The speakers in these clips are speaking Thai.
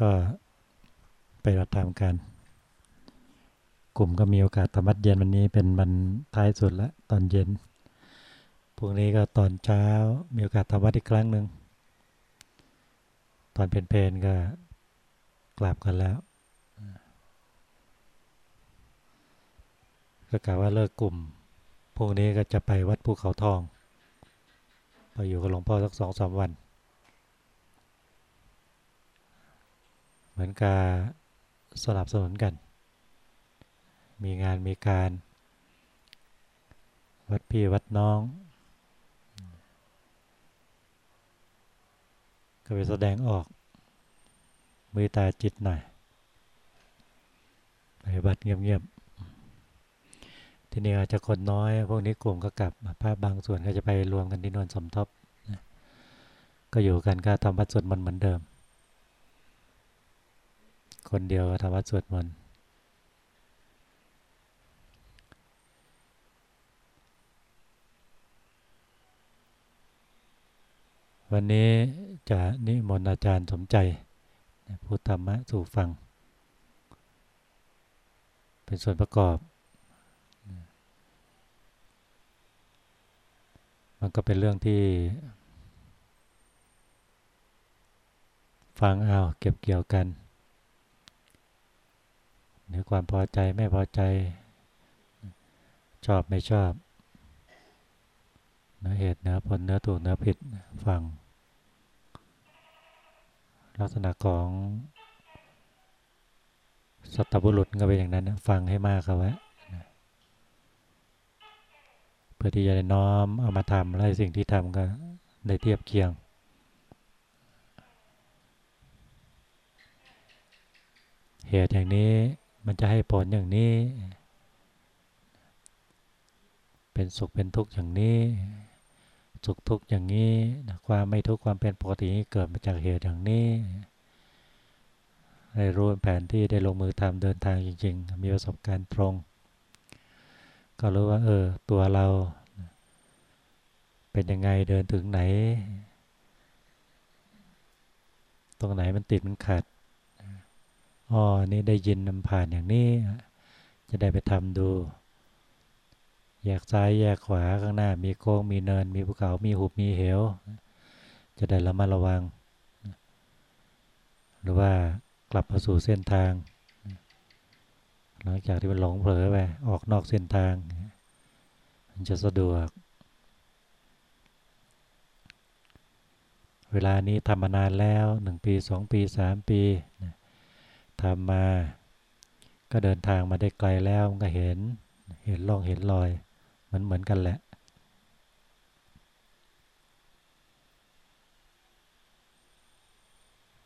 ก็ไปรับทำกัน กลุ่มก็มีโอกาสธรรมัดเย็นวันนี้เป็นวันท้ายสุดแล้วตอนเย็นพรุ่งนี้ก็ตอนเช้ามีโอกาสธรรมัดอีกครั้งหนึ่งตอนเพลนๆก็กลับกันแล้ว ก็กล่าวว่าเลิกกลุ่มพรุ่งนี้ก็จะไปวัดภูเขาทอง ไปอยู่กับหลวงพ่อสักสองสามวัน เห มือนกับสลับสนุนกัน มีงานมีการ วัดพี่วัดน้อง ก็ไปแสดงออก มือตาจิตหน่อยไปบัดเงียบๆ ที่นี่อาจจะคนน้อย พวกนี้กลุ่มก็กลับภาพบางส่วนก็จะไปรวมกันที่นวลสมทบ ก็อยู่กันก็ทำวัดสวดมนต์เหมือนเดิม คนเดียวก็ทำวัดสวดมนต์วันนี้จะนิมนต์อาจารย์สมใจพูดธรรมะสู่ฟัง เป็นส่วนประกอบ มันก็เป็นเรื่องที่ ฟังเอาเก็บเกี่ยวกัน หรือความพอใจไม่พอใจ ชอบไม่ชอบเนื้อเหตุเนื้อผลเนื้อถูกเนื้อผิดฟัง ลักษณะของสัตบุรุษก็เป็นอย่างนั้นนะฟังให้มากครับว่าเพื่อที่จะได้น้อมเอามาทำและสิ่งที่ทำก็ได้เทียบเคียง เหตุอย่างนี้ มันจะให้ผลอย่างนี้ เป็นสุขเป็นทุกข์อย่างนี้ สุขทุกข์อย่างนี้ ความไม่ทุกข์ความเป็นปกติเกิดมาจากเหตุอย่างนี้ ได้รู้แผนที่ได้ลงมือทำเดินทางจริง ๆ มีประสบการณ์ตรง ก็รู้ว่า เออ ตัวเรา เป็นยังไงเดินถึงไหน ตรงไหนมันติดมันขัด อ๋อ นี่ได้ยินนำผ่านอย่างนี้ จะได้ไปทำดู แยกซ้ายแยกขวาข้างหน้า มีโค้งมีเนิน มีภูเขามีหุบมีเหว จะได้ระมัดระวัง หรือว่ากลับมาสู่เส้นทาง หลังจากที่มันหลงเผลอไปออกนอกเส้นทาง มันจะสะดวก เวลานี้ทำมานานแล้วหนึ่งปีสองปีสามปีนะ ทำมา ก็เดินทางมาได้ไกลแล้วก็เห็น เห็นล่องเห็นรอย มันเหมือนกันแหละ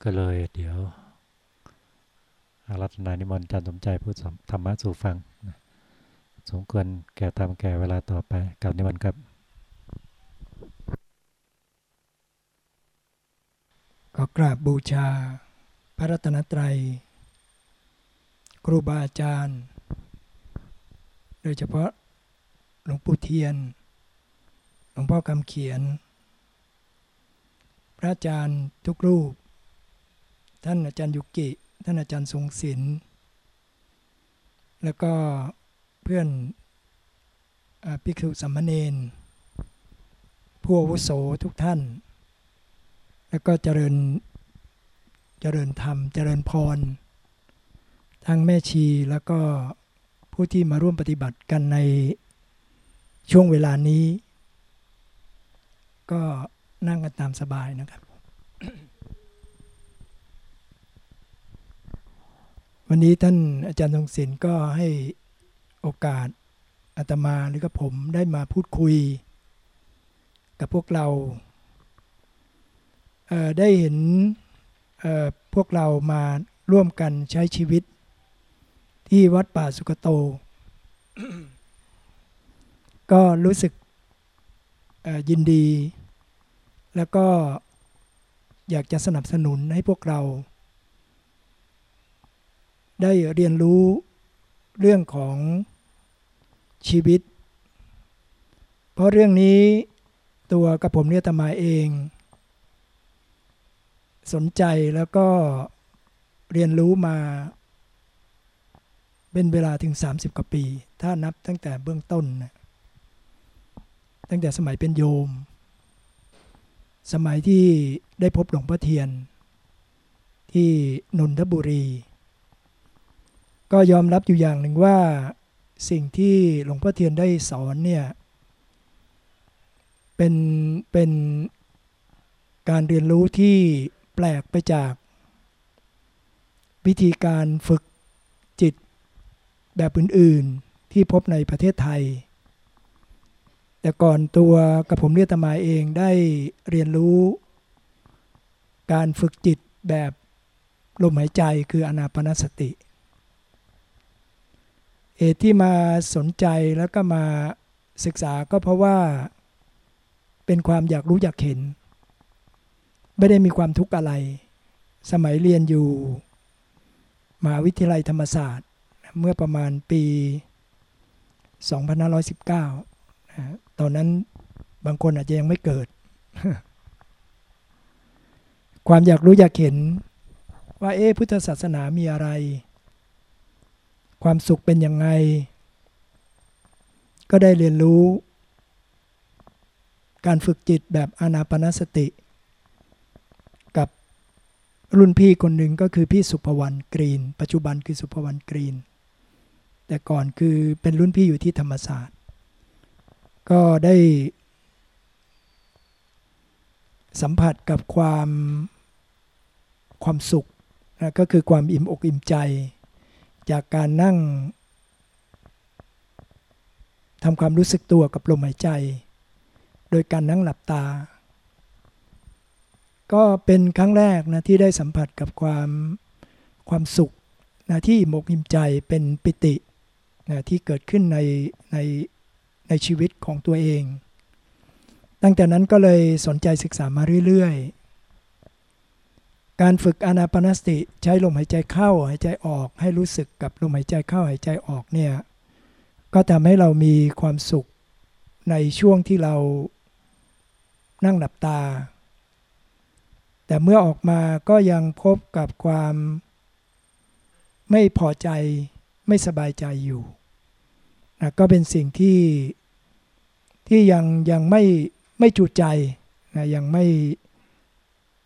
ก็เลยเดี๋ยวอารัตนานิมนต์จันสมใจพูดธรรมะสู่ฟัง สมควรแก่ตามแก่เวลาต่อไปกับนิมนต์ครับก็กราบบูชาพระรัตนตรัย ครูบาอาจารย์ โดยเฉพาะหลวงปู่เทียน หลวงพ่อคำเขียน พระอาจารย์ทุกรูป ท่านอาจารย์ยุกิ ท่านอาจารย์ทรงศิลป์แล้วก็เพื่อนภิกษุสัมมเนนผู้อาวุโสทุกท่าน แล้วก็เจริญเจริญธรรม เจริญพร ทั้งแม่ชีแล้วก็ผู้ที่มาร่วมปฏิบัติกันในช่วงเวลานี้ ก็นั่งกันตามสบายนะครับ วันนี้ท่านอาจารย์ทรงศิลป์ก็ให้โอกาสอาตมาหรือกับผมได้มาพูดคุย กับพวกเราได้เห็นพวกเรามาร่วมกันใช้ชีวิต ที่วัดป่าสุกโต ก็รู้สึกยินดี แล้วก็อยากจะสนับสนุนให้พวกเรา ได้เรียนรู้เรื่องของชีวิต เพราะเรื่องนี้ตัวกับผมเนี่ยตมาเอง สนใจแล้วก็เรียนรู้มา เป็นเวลาถึง 30 กว่าปี ถ้านับตั้งแต่เบื้องต้นนะตั้งแต่สมัยเป็นโยม สมัยที่ได้พบหลวงพ่อเทียน ที่นนทบุรี ก็ยอมรับอยู่อย่างหนึ่งว่าสิ่งที่หลวงพ่อเทียนได้สอนเนี่ยเป็นเป็นการเรียนรู้ที่แปลกไปจาก วิธีการฝึก แบบอื่นๆที่พบในประเทศไทย แต่ก่อนตัวกับผมเรียตมาเองได้เรียนรู้ การฝึกจิตแบบลมหายใจคืออนาปนสติ เอที่มาสนใจแล้วก็มาศึกษาก็เพราะว่า เป็นความอยากรู้อยากเห็น ไม่ได้มีความทุกข์อะไร สมัยเรียนอยู่มหาวิทยาลัยธรรมศาสตร์ เมื่อประมาณปี 2519 ตอนนั้นบางคนอาจจะยังไม่เกิด ความอยากรู้อยากเห็นว่าเอ๊พุทธศาสนามีอะไร ความสุขเป็นยังไง ก็ได้เรียนรู้ การฝึกจิตแบบอานาปนสติ กับรุ่นพี่คนหนึ่งก็คือพี่สุภวรรณกรีน ปัจจุบันคือสุภวรรณกรีน แต่ก่อนคือเป็นรุ่นพี่อยู่ที่ธรรมศาสตร์ ก็ได้สัมผัสกับความความสุขนะก็คือความอิ่มอกอิ่มใจ จากการนั่งทำความรู้สึกตัวกับลมหายใจ โดยการนั่งหลับตา ก็เป็นครั้งแรกนะที่ได้สัมผัสกับความความสุขนะที่หมกหิมใจเป็นปิติ นะที่เกิดขึ้นในในในชีวิตของตัวเอง ตั้งแต่นั้นก็เลยสนใจศึกษามาเรื่อยๆ การฝึกอนาปนสติใช้ลมหายใจเข้าหายใจออก ให้รู้สึกกับลมหายใจเข้าหายใจออกเนี่ยก็ทำให้เรามีความสุขในช่วงที่เรานั่งหลับตา แต่เมื่อออกมาก็ยังพบกับความไม่พอใจ ไม่สบายใจอยู่นะก็เป็นสิ่งที่ที่ยังยังไม่ไม่จุใจนะยังไม่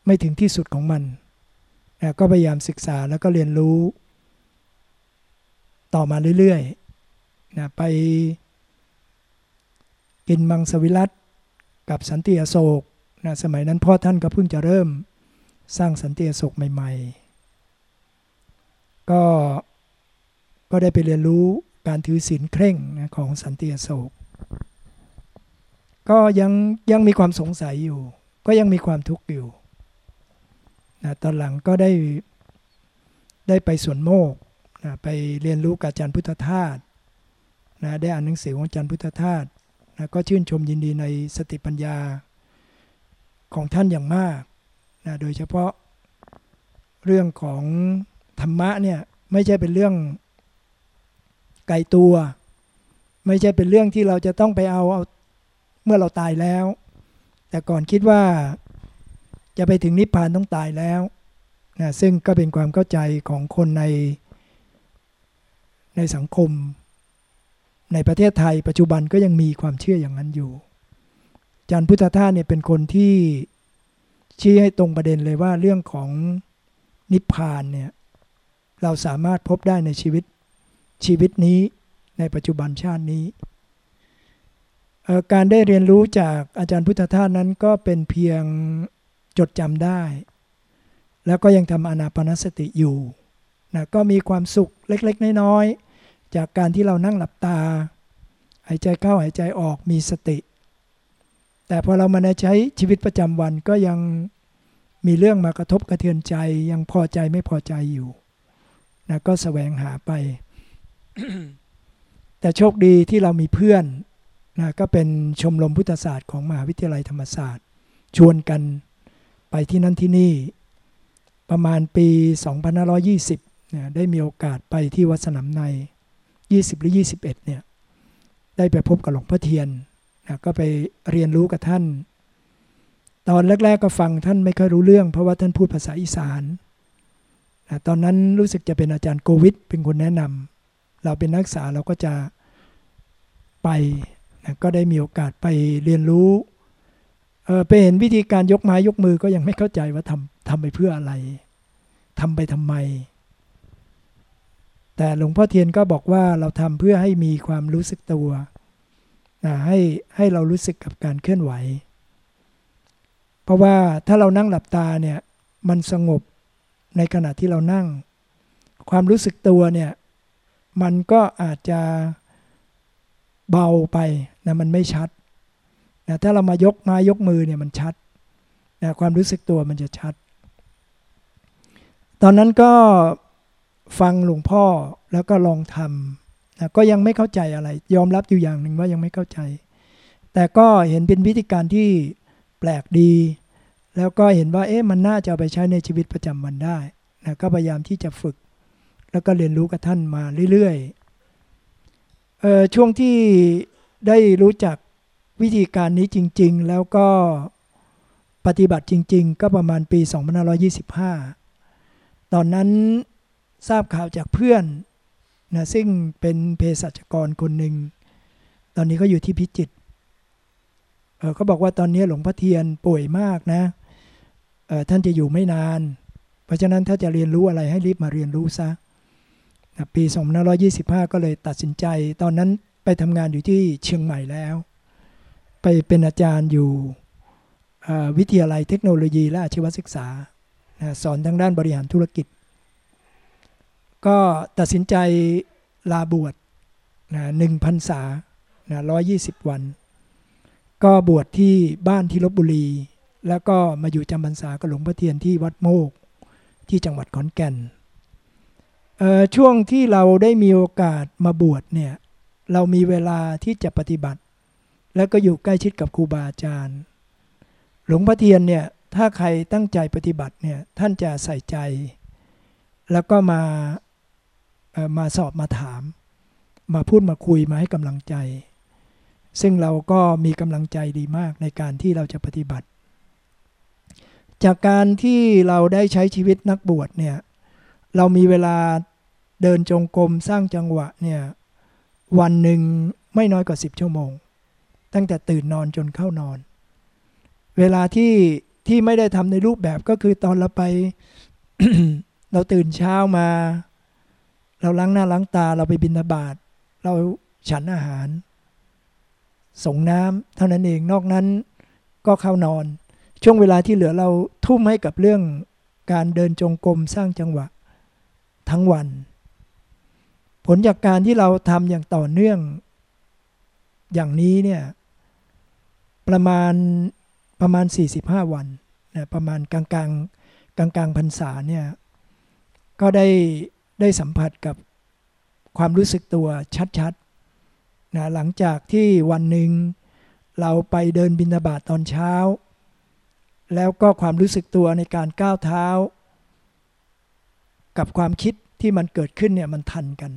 ไม่ถึงที่สุดของมันนะก็พยายามศึกษาแล้วก็เรียนรู้ ต่อมาเรื่อยๆนะไปกินมังสวิรัตกับสันติอโศกนะสมัยนั้นพ่อท่านก็เพิ่งจะเริ่มสร้างสันติอโศกใหม่ ๆ ก็ ก็ได้ไปเรียนรู้การถือศีลเคร่งนะของสันติโศก ก็ยังยังมีความสงสัยอยู่ ก็ยังมีความทุกข์อยู่นะตอนหลังก็ได้ได้ไปสวนโมกนะไปเรียนรู้กับอาจารย์พุทธทาสนะได้อ่านหนังสือของอาจารย์พุทธทาสนะก็ชื่นชมยินดีในสติปัญญาของท่านอย่างมากนะโดยเฉพาะเรื่องของธรรมะเนี่ยไม่ใช่เป็นเรื่อง ไกลตัว ไม่ใช่เป็นเรื่องที่เราจะต้องไปเอาเอาเมื่อเราตายแล้ว แต่ก่อนคิดว่าจะไปถึงนิพพานต้องตายแล้วนะซึ่งก็เป็นความเข้าใจของคนใน ในสังคม ในประเทศไทย ปัจจุบันก็ยังมีความเชื่ออย่างนั้นอยู่จันพุทธทาสเนี่ยเป็นคนที่ชี้ให้ตรงประเด็นเลยว่าเรื่องของนิพพานเนี่ยเราสามารถพบได้ในชีวิต ชีวิตนี้ในปัจจุบันชาตินี้ การได้เรียนรู้จากอาจารย์พุทธทาสนั้นก็เป็นเพียงจดจำได้ แล้วก็ยังทำอนาปนสติอยู่นะก็มีความสุขเล็กๆ น้อยๆ จากการที่เรานั่งหลับตา หายใจเข้าหายใจออกมีสติ แต่พอเรามาใช้ชีวิตประจำวันก็ยังมีเรื่องมากระทบกระเทือนใจยังพอใจไม่พอใจอยู่นะก็สแสวงหาไป แต่โชคดีที่เรามีเพื่อนนะก็เป็นชมรมพุทธศาสตร์ของมหาวิทยาลัยธรรมศาสตร์ ชวนกันไปที่นั่นที่นี่ ประมาณปี 2520นะได้มีโอกาสไปที่วัดสนามใน 20 หรือ 21เนี่ยได้ไปพบกับหลวงพ่อเทียนนะก็ไปเรียนรู้กับท่าน ตอนแรก ๆ ก็ฟังท่านไม่ค่อยรู้เรื่อง เพราะว่าท่านพูดภาษาอีสานนะตอนนั้นรู้สึกจะเป็นอาจารย์โควิดเป็นคนแนะนำ เราเป็นนักศึกษาเราก็จะไปนะก็ได้มีโอกาสไปเรียนรู้เออไปเห็นวิธีการยกไม้ยกมือก็ยังไม่เข้าใจว่าทำทำไปเพื่ออะไรทำไปทำไม แต่หลวงพ่อเทียนก็บอกว่าเราทำเพื่อให้มีความรู้สึกตัวนะให้ให้เรารู้สึกกับการเคลื่อนไหว เพราะว่าถ้าเรานั่งหลับตาเนี่ยมันสงบในขณะที่เรานั่ง ความรู้สึกตัวเนี่ย มันก็อาจจะเบาไปนะมันไม่ชัดนะถ้าเรามายกมายกมือเนี่ยมันชัดนะความรู้สึกตัวมันจะชัด ตอนนั้นก็ฟังหลวงพ่อแล้วก็ลองทำนะก็ยังไม่เข้าใจอะไร ยอมรับอยู่อย่างหนึ่งว่ายังไม่เข้าใจ แต่ก็เห็นเป็นวิธีการที่แปลกดี แล้วก็เห็นว่าเอ๊ะมันน่าจะเอาไปใช้ในชีวิตประจำวันได้นะก็พยายามที่จะฝึก แล้วก็เรียนรู้กับท่านมาเรื่อยๆช่วงที่ได้รู้จักวิธีการนี้จริง ๆ แล้วก็ปฏิบัติจริง ๆ ก็ประมาณปี 2525 ตอนนั้นทราบข่าวจากเพื่อนนะซึ่งเป็นเภสัชกรคนหนึ่ง ตอนนี้ก็อยู่ที่พิจิตรเเขาบอกว่าตอนนี้หลวงพ่อเทียนป่วยมากนะท่านจะอยู่ไม่นาน เพราะฉะนั้นถ้าจะเรียนรู้อะไรให้รีบมาเรียนรู้ซะ ปี2525 ก็เลยตัดสินใจ ตอนนั้นไปทำงานอยู่ที่เชียงใหม่แล้ว ไปเป็นอาจารย์อยู่วิทยาลัยเทคโนโลยีและอาชีวศึกษา สอนทางด้านบริหารธุรกิจ ก็ตัดสินใจลาบวชหนึ่งพันษาร้อยยี่สิบวัน ก็บวชที่บ้านที่ลบบุรี แล้วก็มาอยู่จำพรรษากับหลวงพ่อเทียนที่วัดโมก ที่จังหวัดขอนแก่น ช่วงที่เราได้มีโอกาสมาบวชเนี่ยเรามีเวลาที่จะปฏิบัติ แล้วก็อยู่ใกล้ชิดกับครูบาอาจารย์ หลวงพ่อเทียนเนี่ยถ้าใครตั้งใจปฏิบัติเนี่ยท่านจะใส่ใจ แล้วก็มามาสอบมาถาม มาพูดมาคุยมาให้กำลังใจ ซึ่งเราก็มีกำลังใจดีมากในการที่เราจะปฏิบัติ จากการที่เราได้ใช้ชีวิตนักบวชเนี่ยเรามีเวลา เดินจงกรมสร้างจังหวะเนี่ยวันหนึ่งไม่น้อยกว่า 10 ชั่วโมง ตั้งแต่ตื่นนอนจนเข้านอน เวลาที่ที่ไม่ได้ทำในรูปแบบก็คือตอนเราไป เราตื่นเช้ามา เราล้างหน้าล้างตาเราไปบินทบาทเราฉันอาหาร ส่งน้ำเท่านั้นเองนอกนั้นก็เข้านอน ช่วงเวลาที่เหลือเราทุ่มให้กับเรื่องการเดินจงกรมสร้างจังหวะ ทั้งวัน ผลจากการที่เราทำอย่างต่อเนื่อง อย่างนี้เนี่ยประมาณประมาณ 45 วันนะประมาณกลางกลางกลางกลางพรรษาเนี่ยก็ได้ได้สัมผัสกับความรู้สึกตัวชัดๆนะหลังจากที่วันหนึ่งเราไปเดินบินาบาตตอนเช้า แล้วก็ความรู้สึกตัวในการก้าวเท้า กับความคิดที่มันเกิดขึ้นเนี่ยมันทันกัน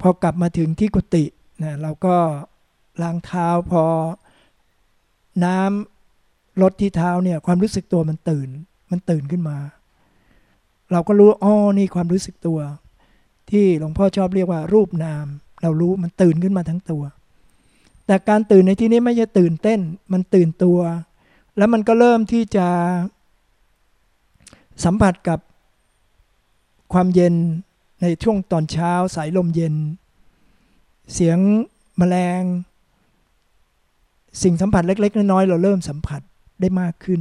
พอกลับมาถึงที่กุฏินะเราก็ล้างเท้าพอน้ำลดที่เท้าเนี่ยความรู้สึกตัวมันตื่น มันตื่นขึ้นมา เราก็รู้อ๋อนี่ความรู้สึกตัว ที่หลวงพ่อชอบเรียกว่ารูปนาม เรารู้มันตื่นขึ้นมาทั้งตัว แต่การตื่นในที่นี้ไม่ใช่ตื่นเต้น มันตื่นตัว แล้วมันก็เริ่มที่จะสัมผัสกับความเย็น ในช่วงตอนเช้าสายลมเย็น เสียงแมลง สิ่งสัมผัสเล็ก ๆ น้อยๆเราเริ่มสัมผัสได้มากขึ้น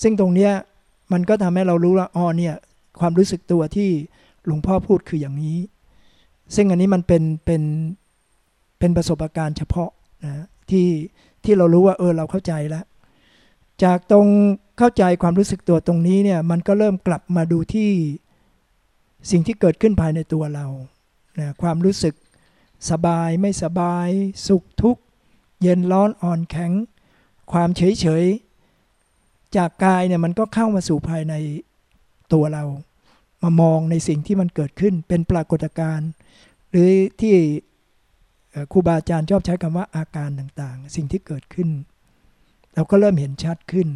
ซึ่งตรงเนี้ยมันก็ทำให้เรารู้ว่าอ๋อเนี่ยความรู้สึกตัวที่หลวงพ่อพูดคืออย่างนี้ ซึ่งอันนี้มันเป็นเป็นเป็นประสบการณ์เฉพาะนะที่ที่เรารู้ว่าเออเราเข้าใจแล้ว จากตรงเข้าใจความรู้สึกตัวตรงนี้เนี่ยมันก็เริ่มกลับมาดูที่ สิ่งที่เกิดขึ้นภายในตัวเรานะความรู้สึกสบายไม่สบาย สุขทุกข์ เย็นร้อนอ่อนแข็ง ความเฉยเฉยจากกายเนี่ยมันก็เข้ามาสู่ภายในตัวเรา มามองในสิ่งที่มันเกิดขึ้นเป็นปรากฏการณ์ หรือที่ครูบาอาจารย์ชอบใช้คำว่าอาการต่างๆ สิ่งที่เกิดขึ้น เราก็เริ่มเห็นชัดขึ้น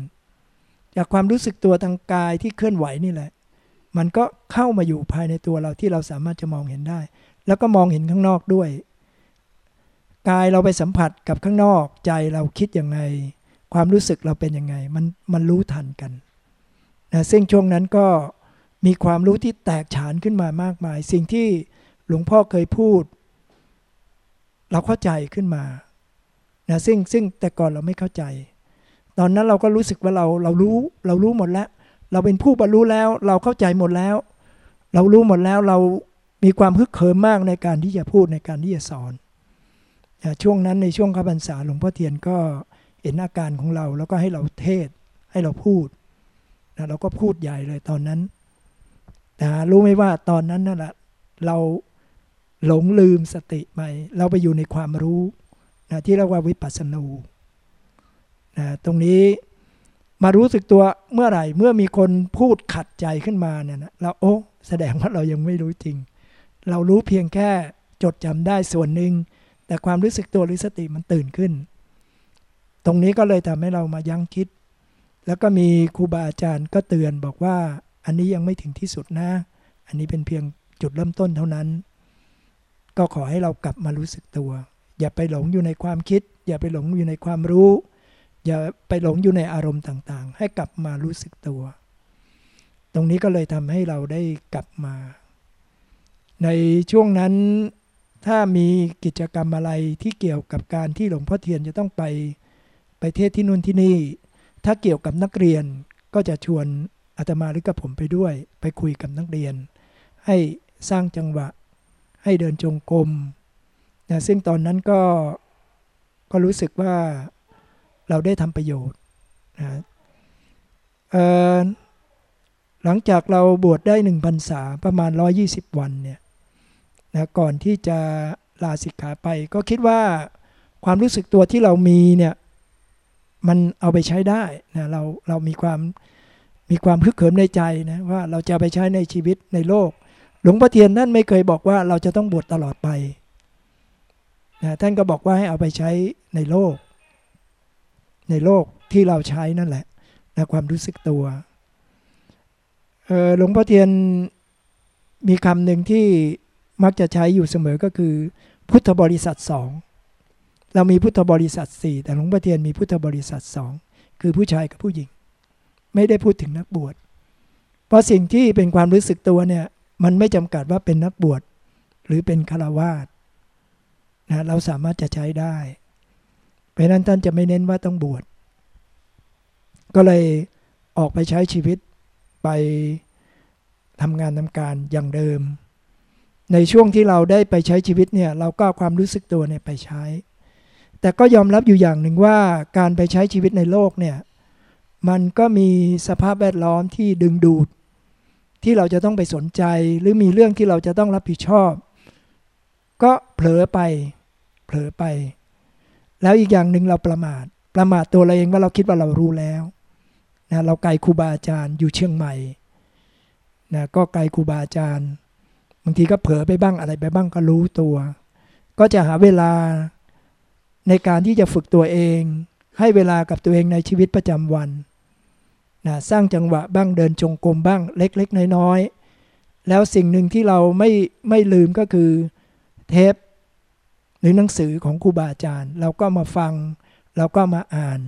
จากความรู้สึกตัวทางกายที่เคลื่อนไหวนี่แหละ มันก็เข้ามาอยู่ภายในตัวเราที่เราสามารถจะมองเห็นได้ แล้วก็มองเห็นข้างนอกด้วย กายเราไปสัมผัสกับข้างนอกใจเราคิดยังไง ความรู้สึกเราเป็นยังไง มันมันรู้ทันกันนะซึ่งช่วงนั้นก็มีความรู้ที่แตกฉานขึ้นมามากมาย สิ่งที่หลวงพ่อเคยพูด เราเข้าใจขึ้นมานะซึ่งซึ่งแต่ก่อนเราไม่เข้าใจ ตอนนั้นเราก็รู้สึกว่าเราเรารู้เรารู้หมดแล้ว เราเป็นผู้บรรลุแล้ว เราเข้าใจหมดแล้ว เรารู้หมดแล้วเรามีความฮึกเหิมมากในการที่จะพูดในการที่จะสอนช่วงนั้นในช่วงข้าพรรษาหลวงพ่อเทียนก็เห็นอาการของเราแล้วก็ให้เราเทศให้เราพูดนะเราก็พูดใหญ่เลยตอนนั้น แต่รู้ไหมว่าตอนนั้นนั่นแหละเราหลงลืมสติไปเราไปอยู่ในความรู้นะที่เรียกว่าวิปัสสนูนะตรงนี้ มารู้สึกตัวเมื่อไหร่ เมื่อมีคนพูดขัดใจขึ้นมาเนี่ยนะเราโอ้แสดงว่าเรายังไม่รู้จริง เรารู้เพียงแค่จดจำได้ส่วนหนึ่งแต่ความรู้สึกตัวหรือสติมันตื่นขึ้น ตรงนี้ก็เลยทำให้เรามายั้งคิด แล้วก็มีครูบาอาจารย์ก็เตือนบอกว่าอันนี้ยังไม่ถึงที่สุดนะ อันนี้เป็นเพียงจุดเริ่มต้นเท่านั้น ก็ขอให้เรากลับมารู้สึกตัว อย่าไปหลงอยู่ในความคิด อย่าไปหลงอยู่ในความรู้ อย่าไปหลงอยู่ในอารมณ์ต่างๆ ให้กลับมารู้สึกตัว ตรงนี้ก็เลยทำให้เราได้กลับมา ในช่วงนั้นถ้ามีกิจกรรมอะไรที่เกี่ยวกับการที่หลวงพ่อเทียนจะต้องไปไปเทศที่นู่นที่นี่ ถ้าเกี่ยวกับนักเรียนก็จะชวนอาตมาหรือกับผมไปด้วย ไปคุยกับนักเรียน ให้สร้างจังหวะ ให้เดินจงกรมนะซึ่งตอนนั้นก็ก็รู้สึกว่า เราได้ทำประโยชน์นะหลังจากเราบวชได้หนึ่งพรรษาประมาณ 120 วันเนี่ยนะก่อนที่จะลาสิกขาไป ก็คิดว่าความรู้สึกตัวที่เรามีเนี่ยมันเอาไปใช้ได้นะเราเรามีความมีความพึกเขิมในใจนะว่าเราจะไปใช้ในชีวิตในโลก หลวงพ่อเทียนท่านไม่เคยบอกว่าเราจะต้องบวชตลอดไปนะท่านก็บอกว่าให้เอาไปใช้ในโลก ในโลกที่เราใช้นั่นแหละนะความรู้สึกตัวหลวงพ่อเทียนมีคำหนึ่งที่มักจะใช้อยู่เสมอก็คือ พุทธบริษัทสองเรามีพุทธบริษัทสี่แต่หลวงพ่อเทียนมีพุทธบริษัทสองคือผู้ชายกับผู้หญิง ไม่ได้พูดถึงนักบวช เพราะสิ่งที่เป็นความรู้สึกตัวเนี่ยมันไม่จำกัดว่าเป็นนักบวชหรือเป็นฆราวาสนะเราสามารถจะใช้ได้ เพราะนั้นท่านจะไม่เน้นว่าต้องบวช ก็เลยออกไปใช้ชีวิตไปทำงานทำการอย่างเดิม ในช่วงที่เราได้ไปใช้ชีวิตเนี่ยเราก็ความรู้สึกตัวเนี่ยไปใช้ แต่ก็ยอมรับอยู่อย่างหนึ่งว่าการไปใช้ชีวิตในโลกเนี่ยมันก็มีสภาพแวดล้อมที่ดึงดูด ที่เราจะต้องไปสนใจ หรือมีเรื่องที่เราจะต้องรับผิดชอบ ก็เผลอไปเผลอไป แล้วอีกอย่างหนึ่งเราประมาท ประมาทตัวเราเองว่าเราคิดว่าเรารู้แล้วนะเราไกลครูบาอาจารย์อยู่เชียงใหม่นะก็ไกลครูบาอาจารย์ บางทีก็เผลอไปบ้างอะไรไปบ้างก็รู้ตัว ก็จะหาเวลาในการที่จะฝึกตัวเอง ให้เวลากับตัวเองในชีวิตประจำวันนะสร้างจังหวะบ้างเดินจงกรมบ้างเล็ก ๆ น้อย ๆ แล้วสิ่งหนึ่งที่เราไม่ไม่ลืมก็คือเทป รือหนังสือของครูบาอาจารย์ เราก็มาฟัง เราก็มาอ่าน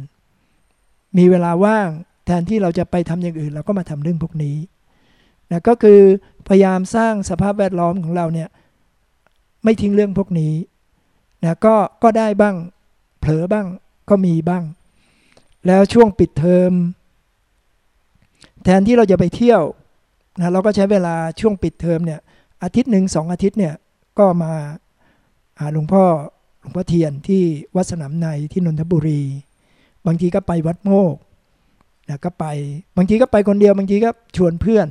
มีเวลาว่างแทนที่เราจะไปทำอย่างอื่น เราก็มาทำเรื่องพวกนี้นะก็คือพยายามสร้างสภาพแวดล้อมของเราเนี่ยไม่ทิ้งเรื่องพวกนี้นะก็ก็ได้บ้าง เผลอบ้างก็มีบ้าง แล้วช่วงปิดเทอม แทนที่เราจะไปเที่ยวนะเราก็ใช้เวลาช่วงปิดเทอมเนี่ยอาทิตย์หนึ่งสองอาทิตย์เนี่ยก็มา หาหลวงพ่อหลวงพ่อเทียนที่วัดสนามในที่นนทบุรี บางทีก็ไปวัดโมกนะก็ไปบางทีก็ไปคนเดียวบางทีก็ชวนเพื่อน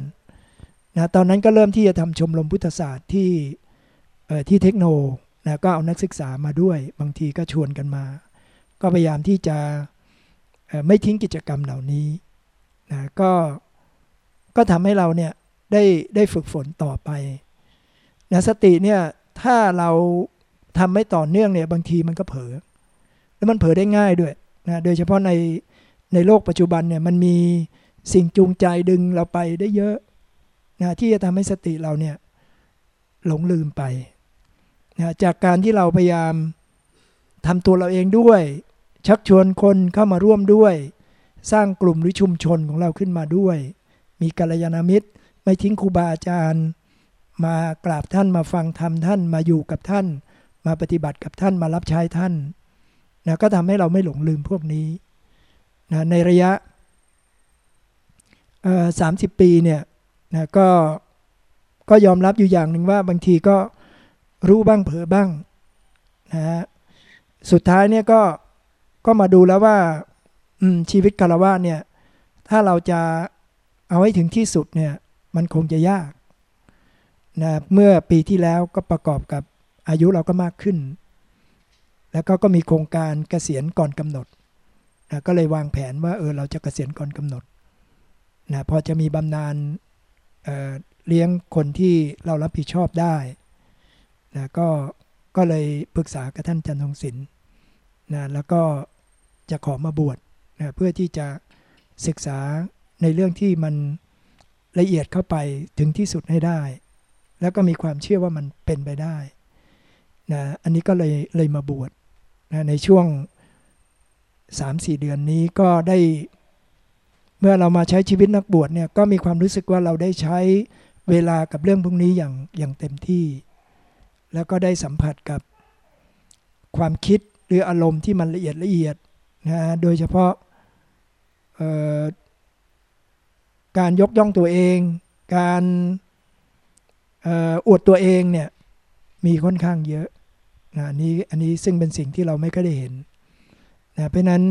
นะตอนนั้นก็เริ่มที่จะทำชมรมพุทธศาสตร์ที่ที่เทคโนนะก็เอานักศึกษามาด้วย บางทีก็ชวนกันมา ก็พยายามที่จะไม่ทิ้งกิจกรรมเหล่านี้นะก็ก็ทำให้เราเนี่ยได้ได้ฝึกฝนต่อไปนะสติเนี่ยถ้าเรา ทำไม่ต่อเนื่องเนี่ยบางทีมันก็เผลอแล้วมันเผลอได้ง่ายด้วยนะโดยเฉพาะในในโลกปัจจุบันเนี่ยมันมีสิ่งจูงใจดึงเราไปได้เยอะนะที่จะทำให้สติเราเนี่ยหลงลืมไปนะจากการที่เราพยายามทำตัวเราเองด้วย ชักชวนคนเข้ามาร่วมด้วย สร้างกลุ่มหรือชุมชนของเราขึ้นมาด้วย มีกัลยาณมิตร ไม่ทิ้งครูบาอาจารย์ มากราบท่านมาฟังธรรมท่านมาอยู่กับท่าน มาปฏิบัติกับท่านมารับใช้ท่านนะก็ทำให้เราไม่หลงลืมพวกนี้นะในระยะสามสิบปีเนี่ยนะก็ก็ยอมรับอยู่อย่างหนึ่งว่าบางทีก็รู้บ้างเผลอบ้างนะฮะสุดท้ายเนี่ยก็ก็มาดูแล้วว่าชีวิตคารวะเนี่ย ถ้าเราจะเอาให้ถึงที่สุดเนี่ย มันคงจะยากนะเมื่อปีที่แล้วก็ประกอบกับ อายุเราก็มากขึ้น แล้วก็ก็มีโครงการเกษียณก่อนกำหนดนะก็เลยวางแผนว่าเออเราจะเกษียณก่อนกำหนดนะพอจะมีบำนาญเเลี้ยงคนที่เรารับผิดชอบได้นะก็ก็เลยปรึกษากับท่านจันทงศิลป์นะแล้วก็จะขอมาบวชนะเพื่อที่จะศึกษาในเรื่องที่มันละเอียดเข้าไปถึงที่สุดให้ได้ แล้วก็มีความเชื่อว่ามันเป็นไปได้ นะอันนี้ก็เลยเลยมาบวชนะในช่วง 3-4 เดือนนี้ก็ได้เมื่อเรามาใช้ชีวิตนักบวชเนี่ยก็มีความรู้สึกว่าเราได้ใช้เวลากับเรื่องพวกนี้อย่างอย่างเต็มที่ แล้วก็ได้สัมผัสกับความคิดหรืออารมณ์ที่มันละเอียดละเอียดนะโดยเฉพาะการยกย่องตัวเอง การอวดตัวเองเนี่ยมีค่อนข้างเยอะ นะนี้อันนี้ซึ่งเป็นสิ่งที่เราไม่ค่อยได้เห็นนะเพราะนั้น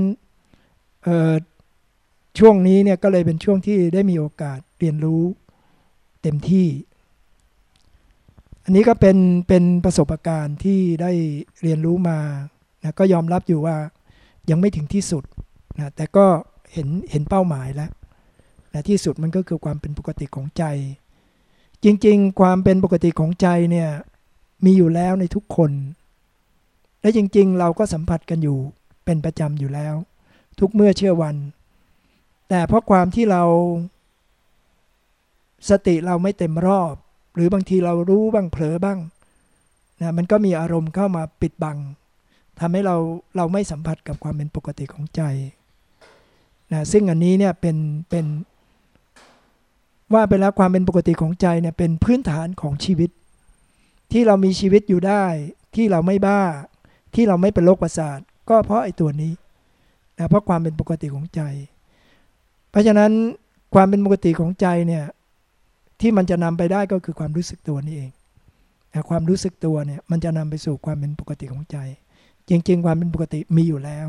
ช่วงนี้เนี่ยก็เลยเป็นช่วงที่ได้มีโอกาสเรียนรู้เต็มที่ อันนี้ก็เป็นเป็นประสบการณ์ที่ได้เรียนรู้มานะก็ยอมรับอยู่ว่ายังไม่ถึงที่สุดนะแต่ก็เห็นเห็นเป้าหมายแล้วนะที่สุดมันก็คือความเป็นปกติของใจ จริง ๆ ความเป็นปกติของใจเนี่ยมีอยู่แล้วในทุกคน และจริงๆ เราก็สัมผัสกันอยู่เป็นประจำอยู่แล้ว ทุกเมื่อเชื่อวัน แต่เพราะความที่เรา สติเราไม่เต็มรอบ หรือบางทีเรารู้บ้างเผลอบ้างนะมันก็มีอารมณ์เข้ามาปิดบังทำให้เราเราไม่สัมผัสกับความเป็นปกติของใจนะซึ่งอันนี้เนี่ยเป็นเป็นว่าไปแล้วความเป็นปกติของใจเนี่ยเป็นพื้นฐานของชีวิต ที่เรามีชีวิตอยู่ได้ที่เราไม่บ้า ที่เราไม่เป็นโรคประสาท ก็เพราะไอ้ตัวนี้นะเพราะความเป็นปกติของใจ เพราะฉะนั้นความเป็นปกติของใจเนี่ยที่มันจะนำไปได้ก็คือความรู้สึกตัวนี่เองความรู้สึกตัวเนี่ยมันจะนำไปสู่ความเป็นปกติของใจ จริง ๆ ความเป็นปกติมีอยู่แล้ว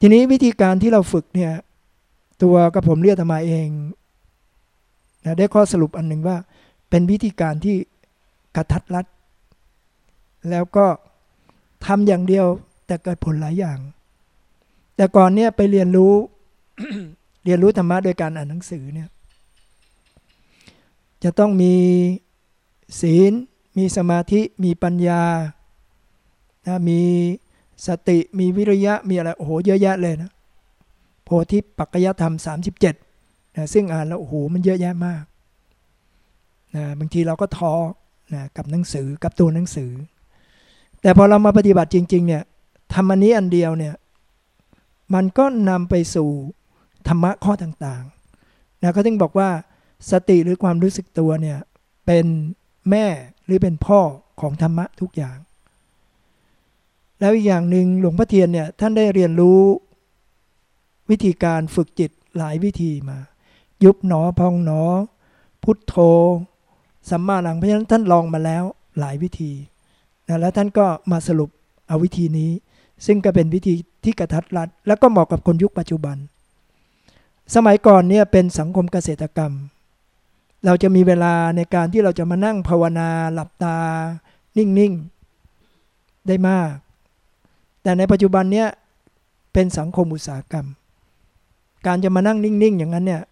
ทีนี้วิธีการที่เราฝึกเนี่ยตัวกับผมเรียกธรรมาเองนะได้ข้อสรุปอันหนึ่งว่าเป็นวิธีการที่กระทัดรัด แล้วก็ทำอย่างเดียวแต่เกิดผลหลายอย่าง แต่ก่อนเนี่ยไปเรียนรู้เรียนรู้ธรรมะโดยการอ่านหนังสือเนี่ยจะต้องมีศีล มีสมาธิ มีปัญญานะมีสติ มีวิริยะ มีอะไร โอ้โห เยอะแยะเลยนะ โพธิปัจจยธรรม 37นะซึ่งอ่านแล้ว โอ้โห มันเยอะแยะมากนะบางทีเราก็ท้อนะกับหนังสือ กับตัวหนังสือ แต่พอเรามาปฏิบัติจริง ๆ เนี่ยทำอันนี้อันเดียวเนี่ยมันก็นำไปสู่ธรรมะข้อต่างๆนะเขาถึงบอกว่าสติหรือความรู้สึกตัวเนี่ยเป็นแม่หรือเป็นพ่อของธรรมะทุกอย่าง แล้วอีกอย่างหนึ่งหลวงพ่อเทียนเนี่ยท่านได้เรียนรู้วิธีการฝึกจิตหลายวิธีมา ยุบหนอพองหนอ พุทโธสัมมาหลังเพราะฉะนั้นท่านลองมาแล้วหลายวิธี นะแล้วท่านก็มาสรุปเอาวิธีนี้ ซึ่งก็เป็นวิธีที่กระทัดรัด แล้วก็เหมาะกับคนยุคปัจจุบัน สมัยก่อนเนี่ยเป็นสังคมเกษตรกรรม เราจะมีเวลาในการที่เราจะมานั่งภาวนาหลับตา นิ่ง ๆ ได้มาก แต่ในปัจจุบันเนี้ยเป็นสังคมอุตสาหกรรม การจะมานั่งนิ่ง ๆ อย่างนั้นเนี่ย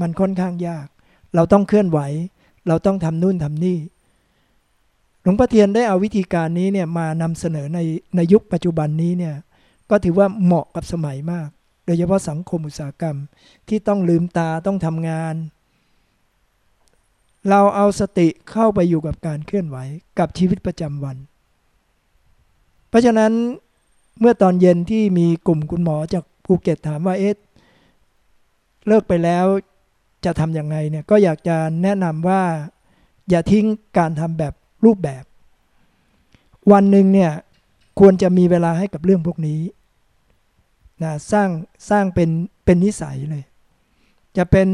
มันค่อนข้างยาก เราต้องเคลื่อนไหว เราต้องทำนู่นทำนี่ ลวงพ่อเทียนได้เอาวิธีการนี้เนี่ยมานำเสนอในในยุคปัจจุบันนี้เนี่ยก็ถือว่าเหมาะกับสมัยมาก โดยเฉพาะสังคมอุตสาหกรรมที่ต้องลืมตาต้องทำงาน เราเอาสติเข้าไปอยู่กับการเคลื่อนไหวกับชีวิตประจำวัน เพราะฉะนั้นเมื่อตอนเย็นที่มีกลุ่มคุณหมอจากภูเก็ตถามว่าเอ๊ะเลิกไปแล้วจะทำยังไงเนี่ยก็อยากจะแนะนำว่า อย่าทิ้งการทำแบบ รูปแบบ วันหนึ่งเนี่ยควรจะมีเวลาให้กับเรื่องพวกนี้นะสร้างสร้างเป็นเป็นนิสัยเลย จะเป็น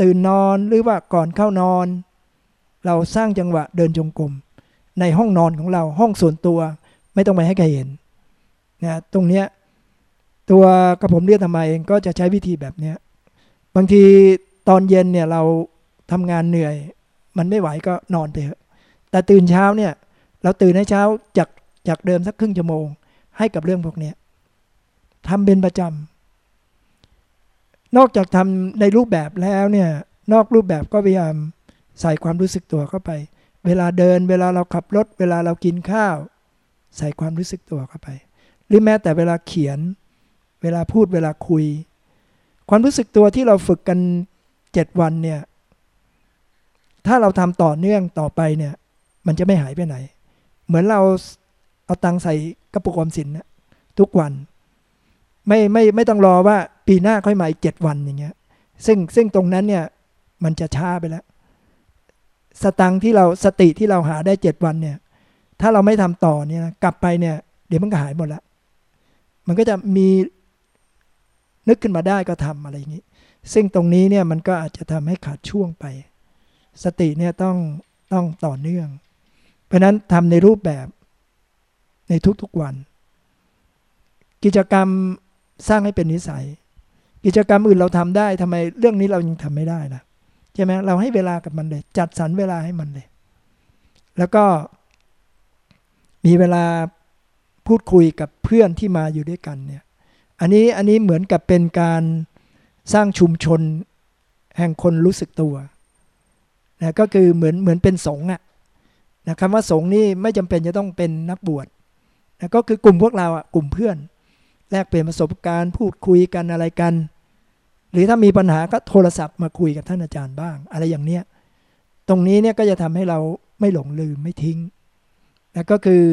ตื่นนอนหรือว่าก่อนเข้านอน เราสร้างจังหวะเดินจงกรมในห้องนอนของเราห้องส่วนตัวไม่ต้องไปให้ใครเห็นนะตรงเนี้ยตัวกระผมเรียกทำไมเองก็จะใช้วิธีแบบเนี้ยบางทีตอนเย็นเนี่ยเราทำงานเหนื่อย มันไม่ไหวก็นอนไปเถอะ แต่ตื่นเช้าเนี่ย เราตื่นให้เช้าจากจากเดิมสักครึ่งชั่วโมง ให้กับเรื่องพวกนี้ทำเป็นประจำนอกจากทำในรูปแบบแล้วเนี่ยนอกรูปแบบก็พยายามใส่ความรู้สึกตัวเข้าไป เวลาเดิน เวลาเราขับรถ เวลาเรากินข้าว ใส่ความรู้สึกตัวเข้าไป หรือแม้แต่เวลาเขียน เวลาพูดเวลาคุย ความรู้สึกตัวที่เราฝึกกันเจ็ดวันเนี่ย ถ้าเราทำต่อเนื่องต่อไปเนี่ย มันจะไม่หายไปไหน เหมือนเราเอาตังใส่กระปุกออมสินนะทุกวัน ไม่ไม่ไม่ต้องรอว่าปีหน้าค่อยมาอีกเจ็ดวันอย่างเงี้ย ซึ่งซึ่งตรงนั้นเนี่ยมันจะช้าไปแล้ว สตังที่เราสติที่เราหาได้เจ็ดวันเนี่ย ถ้าเราไม่ทำต่อเนี่ยกลับไปเนี่ย เดี๋ยวมันก็หายหมดละมันก็จะมีนึกขึ้นมาได้ก็ทำอะไรอย่างนี้ ซึ่งตรงนี้เนี่ยมันก็อาจจะทำให้ขาดช่วงไป สติเนี่ยต้องต้องต่อเนื่อง เพราะนั้นทำในรูปแบบในทุกๆวัน กิจกรรมสร้างให้เป็นนิสัย กิจกรรมอื่นเราทำได้ทำไมเรื่องนี้เรายังทำไม่ได้ล่ะใช่ไหมเราให้เวลากับมันเลย จัดสรรเวลาให้มันเลย แล้วก็มีเวลาพูดคุยกับเพื่อนที่มาอยู่ด้วยกันเนี่ยอันนี้อันนี้เหมือนกับเป็นการสร้างชุมชนแห่งคนรู้สึกตัวนะก็คือเหมือนเหมือนเป็นสงฆ์อะ นะคำว่าสงฆ์นี่ไม่จำเป็นจะต้องเป็นนักบวชนะก็คือกลุ่มพวกเราอะกลุ่มเพื่อน แลกเปลี่ยนประสบการณ์พูดคุยกันอะไรกัน หรือถ้ามีปัญหาก็โทรศัพท์มาคุยกับท่านอาจารย์บ้าง อะไรอย่างเนี้ยตรงนี้เนี่ยก็จะทำให้เราไม่หลงลืมไม่ทิ้งนะก็คือ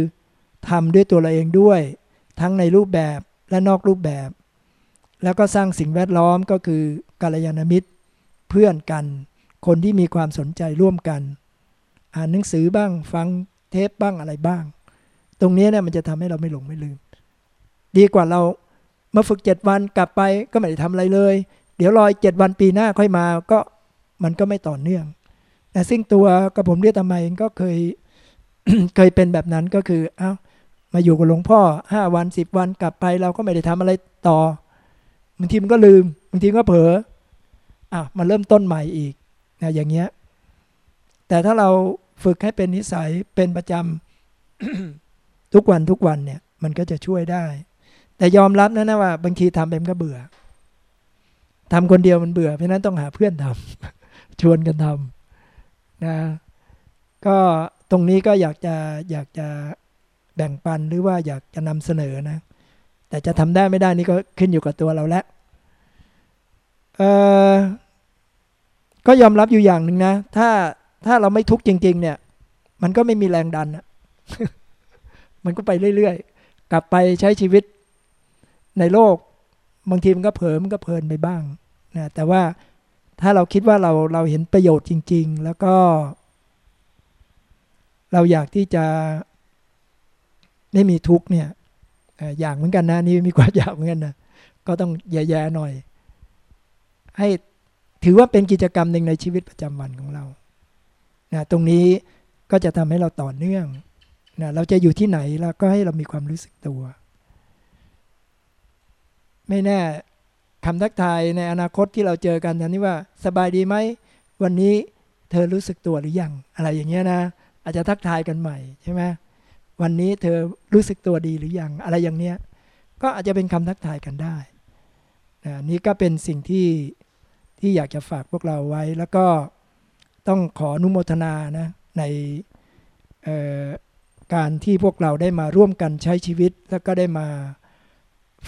ทำด้วยตัวเราเองด้วย ทั้งในรูปแบบและนอกรูปแบบ แล้วก็สร้างสิ่งแวดล้อมก็คือกาลยานมิตร เพื่อนกัน คนที่มีความสนใจร่วมกัน อ่านหนังสือบ้าง ฟังเทปบ้างอะไรบ้าง ตรงนี้เนี่ยมันจะทำให้เราไม่หลงไม่ลืม ดีกว่าเรามาฝึกเจ็ดวันกลับไปก็ไม่ได้ทำอะไรเลย เดี๋ยวรอยเจ็ดวันปีหน้าค่อยมาก็มันก็ไม่ต่อเนื่องแต่ซึ่งตัวกระผมเรียกทำไมก็เคยเคยเป็นแบบนั้นก็คือเอา้ามาอยู่กับหลวงพ่อห้าวันสิบวันกลับไปเราก็ไม่ได้ทำอะไรต่อบางทีมันก็ลืมบางทีก็เผลออะมาเริ่มต้นใหม่อีกนะอย่างเงี้ย แต่ถ้าเราฝึกให้เป็นนิสัยเป็นประจำทุกวันทุกวันเนี่ย มันก็จะช่วยได้ แต่ยอมรับนะนะว่า บางทีทำไปมันก็เบื่อทำคนเดียวมันเบื่อ เพราะนั้นต้องหาเพื่อนทำชวนกันทำนะ ก็ตรงนี้ก็อยากจะอยากจะแบ่งปันหรือว่าอยากจะนำเสนอนะ แต่จะทำได้ไม่ได้นี่ก็ขึ้นอยู่กับตัวเราแล้วก็ยอมรับอยู่อย่างหนึ่งนะ ถ้า ถ้าเราไม่ทุกข์จริง ๆ เนี่ย มันก็ไม่มีแรงดันอะมันก็ไปเรื่อยๆ กลับไปใช้ชีวิตในโลก บางทีมันก็เผลอมันก็เพลินไปบ้างนะแต่ว่าถ้าเราคิดว่าเราเราเห็นประโยชน์จริง ๆ แล้วก็ เราอยากที่จะไม่มีทุกข์เนี่ยอย่างเหมือนกันนะนี่มีความอยากเหมือนกันนะก็ต้องแย่ๆหน่อย ให้ถือว่าเป็นกิจกรรมหนึ่งในชีวิตประจำวันของเรา นะตรงนี้ก็จะทำให้เราต่อเนื่องนะเราจะอยู่ที่ไหนเราก็ให้เรามีความรู้สึกตัว ไม่แน่คำทักทายในอนาคตที่เราเจอกันอันนี้ว่าสบายดีไหมวันนี้เธอรู้สึกตัวหรือยังอะไรอย่างเงี้ยนะอาจจะทักทายกันใหม่ใช่ไหมวันนี้เธอรู้สึกตัวดีหรือยังอะไรอย่างเนี้ยก็อาจจะเป็นคำทักทายกันได้นะนี่ก็เป็นสิ่งที่ที่อยากจะฝากพวกเราไว้แล้วก็ ต้องขออนุโมทนานะในการที่พวกเราได้มาร่วมกันใช้ชีวิต แล้วก็ได้มา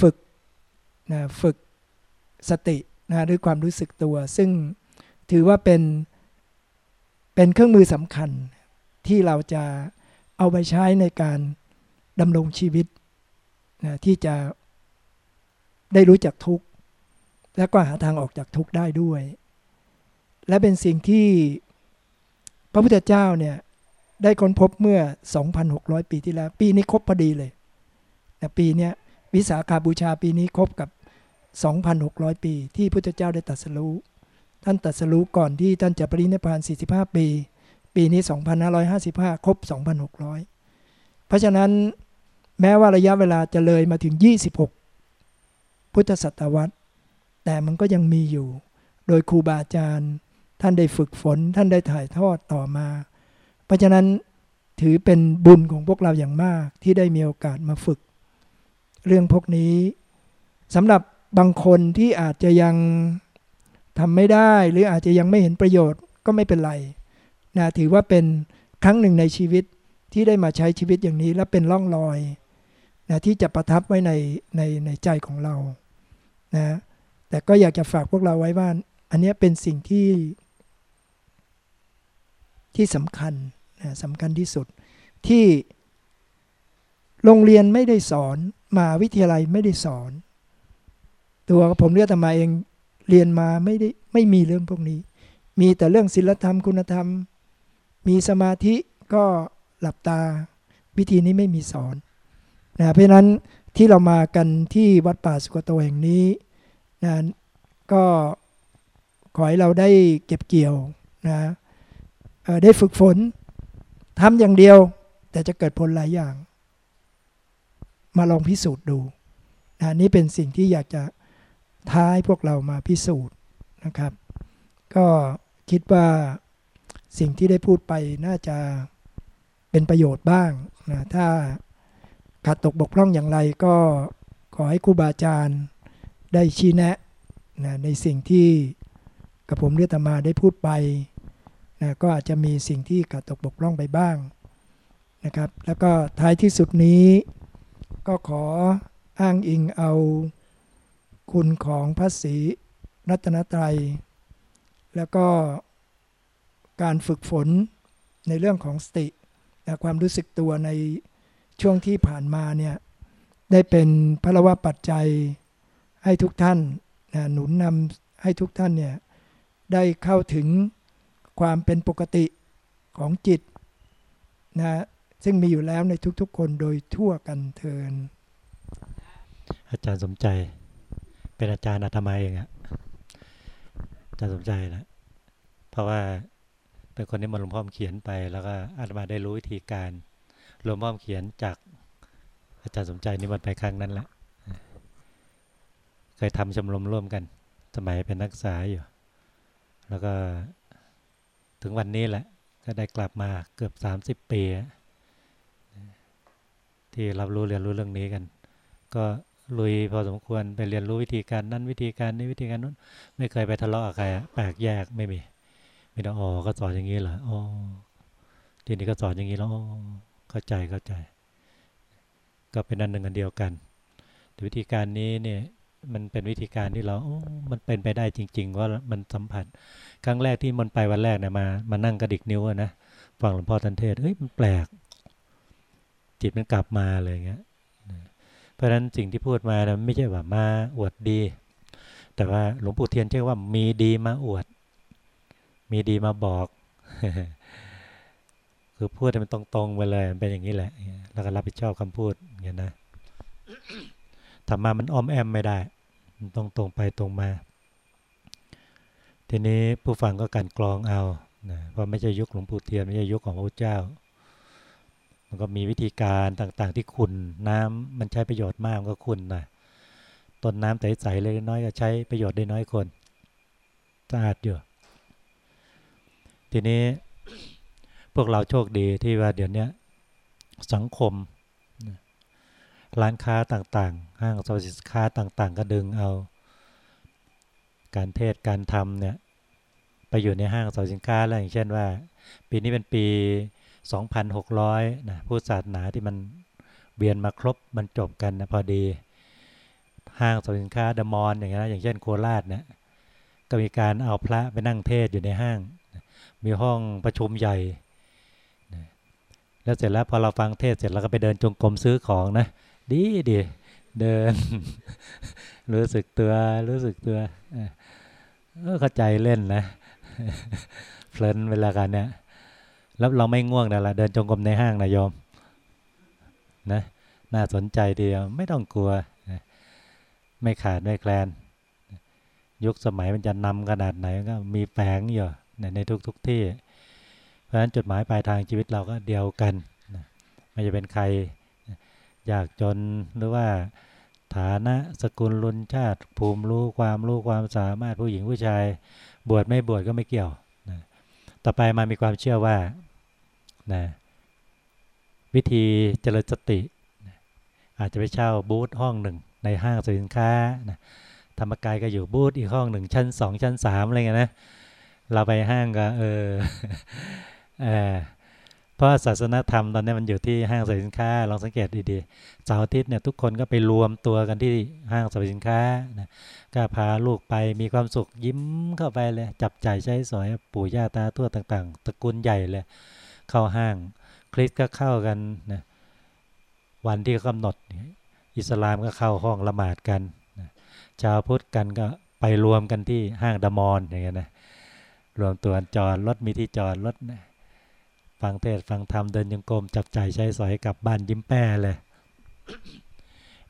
ฝึกนะฝึกสตินะด้วยความรู้สึกตัว ซึ่งถือว่าเป็นเป็นเครื่องมือสำคัญที่เราจะเอาไปใช้ในการดำรงชีวิตนะที่จะได้รู้จักทุกข์ แล้วก็หาทางออกจากทุกข์ได้ด้วย และเป็นสิ่งที่ พระพุทธเจ้าเนี่ยได้ค้นพบเมื่อ 2,600 ปีที่แล้ว ปีนี้ครบพอดีเลยแต่ปีนี้วิสาขาบูชาปีนี้ครบกับ 2,600 ปี ที่พุทธเจ้าได้ตรัสรู้ท่านตรัสรู้ก่อนที่ท่านจะปรินิพพาน 45 ปี ปีนี้ 2,555 ครบ 2,600 เพราะฉะนั้นแม้ว่าระยะเวลาจะเลยมาถึง 26 พุทธศตวรรษ แต่มันก็ยังมีอยู่ โดยครูบาอาจารย์ ท่านได้ฝึกฝน ท่านได้ถ่ายทอดต่อมา เพราะฉะนั้นถือเป็นบุญของพวกเราอย่างมากที่ได้มีโอกาสมาฝึก เรื่องพวกนี้สำหรับบางคนที่อาจจะยังทำไม่ได้ หรืออาจจะยังไม่เห็นประโยชน์ก็ไม่เป็นไรนะถือว่าเป็นครั้งหนึ่งในชีวิตที่ได้มาใช้ชีวิตอย่างนี้และเป็นร่องรอยนะที่จะประทับไว้ในในในใจของเรานะแต่ก็อยากจะฝากพวกเราไว้ว่า อันนี้เป็นสิ่งที่ ที่สำคัญนะสำคัญที่สุด ที่โรงเรียนไม่ได้สอนมาวิทยาลัยไม่ได้สอน ตัวผมเรียกธรรมาเองเรียนมาไม่ได้ไม่มีเรื่องพวกนี้ มีแต่เรื่องศีลธรรมคุณธรรม มีสมาธิก็หลับตา วิธีนี้ไม่มีสอนนะเพราะนั้นที่เรามากันที่วัดป่าสุกโตแห่งนี้นะก็ขอให้เราได้เก็บเกี่ยวนะ ได้ฝึกฝนทำอย่างเดียวแต่จะเกิดผลหลายอย่าง มาลองพิสูจน์ดูนะนี่เป็นสิ่งที่อยากจะท้ายพวกเรามาพิสูจน์นะครับ ก็คิดว่าสิ่งที่ได้พูดไปน่าจะเป็นประโยชน์บ้างนะถ้าขาดตกบกพร่องอย่างไรก็ขอให้ครูบาอาจารย์ได้ชี้แนะนะในสิ่งที่กับผมเรียตมาได้พูดไป นะก็อาจจะมีสิ่งที่ขาดตกบกพร่องไปบ้างนะครับแล้วก็ท้ายที่สุดนี้ ก็ขออ้างอิงเอาคุณของพระศรีรัตนตรัย แล้วก็การฝึกฝนในเรื่องของสติความรู้สึกตัวในช่วงที่ผ่านมาเนี่ยได้เป็นพระวะปัจจัยให้ทุกท่านนะหนุนนำให้ทุกท่านเนี่ยได้เข้าถึง ความเป็นปกติของจิตนะซึ่งมีอยู่แล้วในทุกๆ คนโดยทั่วกันเทิน อาจารย์สมใจ เป็นอาจารย์อาตมาเองอะอาจารย์สมใจนะเพราะว่าเป็นคนที่มาหลวงพ่อเขียนไปแล้วก็อาตมาได้รู้วิธีการหลวงพ่อเขียนจากอาจารย์สมใจนิวันไปครั้งนั้นแหละเคยทำชมรมร่วมกัน สมัยเป็นนักศึกษาอยู่ แล้วก็ ถึงวันนี้แหละ ก็ได้กลับมาเกือบ 30 ปี ที่รับรู้เรียนรู้เรื่องนี้กัน ก็ลุยพอสมควรไปเรียนรู้วิธีการนั้นวิธีการนี้วิธีการนู้น ไม่เคยไปทะเลาะกับใครแปลกแยกไม่มีไม่ต้องอ๋อก็สอนอย่างนี้เหรออ๋อทีนี้ก็สอนอย่างนี้แล้วเข้าใจเข้าใจ ก็เป็นอันหนึ่งอันเดียวกันแต่วิธีการนี้เนี่ย มันเป็นวิธีการที่เรา มันเป็นไปได้จริง ๆ ว่ามันสัมผัส ครั้งแรกที่มันไปวันแรกเนี่ยมา มานั่งกระดิกนิ้วนะ ฟังหลวงพ่อทันเทศเฮ้ย มันแปลก จิตมันกลับมาเลยเงี้ย เพราะฉะนั้นสิ่งที่พูดมานะไม่ใช่ว่ามาอวดดี แต่ว่าหลวงปู่เทียนใช้ว่ามีดีมาอวด มีดีมาบอก คือพูดให้มันตรงๆไปเลยมันเป็นอย่างนี้แหละ แล้วก็รับผิดชอบคำพูดอย่างนี้นะธรรมามันอ้อมแอมไม่ได้ ต้องตรงไปตรงมา ทีนี้ผู้ฟังก็การกรองเอานะเพราะไม่ใช่ยุคหลวงปู่เทียนไม่ใช่ยุคของพระเจ้า มันก็มีวิธีการต่างๆที่คุณน้ำมันใช้ประโยชน์มากก็คุณนะต้นน้ำใสๆเลยน้อยก็ใช้ประโยชน์ได้น้อยคนสะอาดอยู่ทีนี้พวกเราโชคดีที่ว่าเดี๋ยวนี้สังคม ร้านค้าต่างๆ ห้างสรรพสินค้าต่างๆ ก็ดึงเอา การเทศการทำเนี่ยไปอยู่ในห้างสรรพสินค้าแล้วอย่างเช่นว่า ปีนี้เป็นปี 2,600นะผู้ศาสนาที่มันเบียนมาครบมันจบกันนะพอดี ห้างสินค้าเดมอนอย่างเงี้ยอย่างเช่นโคราชเนี่ยก็มีการเอาพระไปนั่งเทศอยู่ในห้าง มีห้องประชุมใหญ่ แล้วเสร็จแล้วพอเราฟังเทศเสร็จแล้วก็ไปเดินจงกรมซื้อของนะ ดีดีเดิน รู้สึกตัวรู้สึกตัวเออเข้าใจเล่นนะเพลินเวลากันเนี่ยแล้วเราไม่ง่วงนะละเดินจงกรมในห้างนะโยมนะน่าสนใจเดียวไม่ต้องกลัวนะไม่ขาดไม่แคลน ยุคสมัยมันจะนำขนาดไหนก็มีแฝงอยู่ในทุกทุกที่ เพราะฉะนั้นจุดหมายปลายทางชีวิตเราก็เดียวกันนะไม่จะเป็นใคร ยากจนหรือว่าฐานะสกุลลุนชาติ ภูมิรู้ความรู้ความสามารถผู้หญิงผู้ชาย บวชไม่บวชก็ไม่เกี่ยวนะต่อไปมามีความเชื่อว่านะวิธีเจริญสตินะอาจจะไปเช่าบูธห้องหนึ่ง ในห้างสินค้านะธรรมกายก็อยู่บูธอีกห้องหนึ่ง ชั้นสองชั้นสามอะไรเงี้ยนะ เราไปห้างก็เออเออ เพราะศาสนธรรมตอนนี้มันอยู่ที่ห้างสรรพสินค้าลองสังเกตดีๆเสาร์อาทิตย์เนี่ยทุกคนก็ไปรวมตัวกันที่ห้างสรรพสินค้านะก็พาลูกไปมีความสุขยิ้มเข้าไปเลยจับจ่ายใช้สอยปู่ย่าตาทวดต่าง ๆตระกูลใหญ่เลยเข้าห้างคริสต์ก็เข้ากันนะวันที่กำหนด อิสลามก็เข้าห้องละหมาดกันนะชาวพุทธกันก็ไปรวมกันที่ห้างดมอนอย่างเงี้ยนะรวมตัวจอดรถมีที่จอดรถนะ ฟังเทศฟังธรรมเดินยังกรมจับใจใช้สอยกลับบ้านยิ้มแป้เลย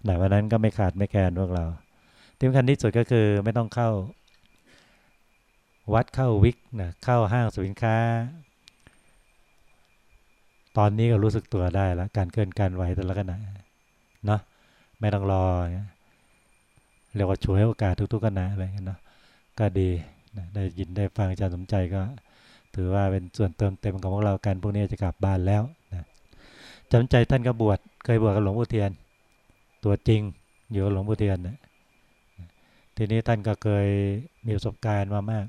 แต่วันนั้นก็ไม่ขาดไม่แคลนพวกเราที่สำคัญที่สุดก็คือไม่ต้องเข้า วัดเข้าวิกนะเข้าห้างสินค้า ตอนนี้ก็รู้สึกตัวได้แล้ว การเคลื่อนการไหวแต่ละขณะเนาะไม่ต้องรอเรียกว่าช่วยโอกาสทุกๆขณะอะไรเนาะก็ดีนะได้ยินได้ฟังอาจารย์สมใจก็ ถือว่าเป็นส่วนเติมเต็มของพวกเรากันพวกนี้จะกลับบ้านแล้วนะจำใจท่านก็บวชเคยบวชกับหลวงปู่เทียน ตัวจริงอยู่กับหลวงปู่เทียนนะทีนี้ท่านก็เคยมีประสบการณ์มามาก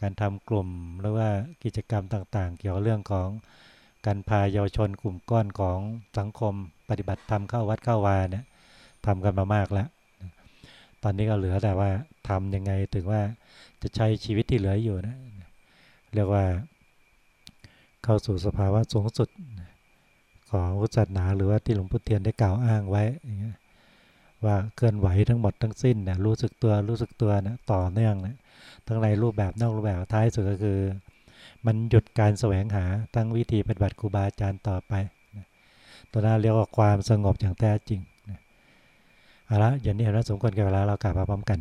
การทำกลุ่มหรือว่ากิจกรรมต่าง ๆ เกี่ยวกับเรื่องของการพาเยาวชนกลุ่มก้อนของสังคมปฏิบัติธรรมเข้าวัดเข้าวาเนี่ยทำกันมามากแล้ว ตอนนี้ก็เหลือแต่ว่าทำยังไงถึงว่าจะใช้ชีวิตที่เหลืออยู่นะ เรียกว่าเข้าสู่สภาวะสูงสุดของพุทธศาสนาหรือว่าที่หลวงพ่อเทียนได้กล่าวอ้างไว้ว่าเคลื่อนไหวทั้งหมดทั้งสิ้นเนี่ยรู้สึกตัวรู้สึกตัวนะต่อเนื่องนะทั้งในรูปแบบนอกรูปแบบท้ายสุดก็คือ มันหยุดการแสวงหาตั้งวิธีปฏิบัติครูบาอาจารย์ต่อไปนะตัวนั้นเรียกว่าความสงบอย่างแท้จริงนะเอาละอย่างนี้เราสมควรกับเวลาเรากลับมาพร้อมกัน